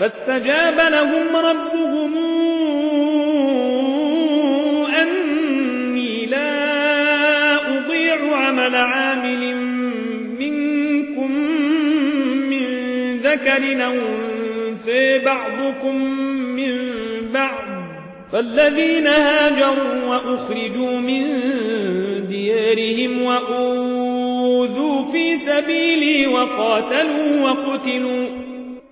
فاستجاب لهم ربهم أني لا أضيع عمل عامل منكم من ذكر في بعضكم من بعض. فالذين هاجروا وأخرجوا من ديارهم وأوذوا في سبيلي وقاتلوا وقتلوا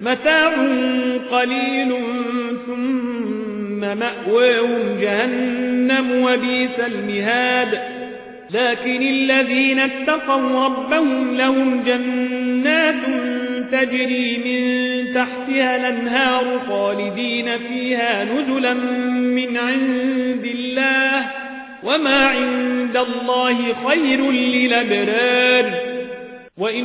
متاع قليل ثم مأواهم جهنم وبيس المهاد. لكن الذين اتقوا ربهم لهم جنات تجري من تحتها الأنهار خالدين فيها نزلا من عند الله وما عند الله خير للأبرار. وإن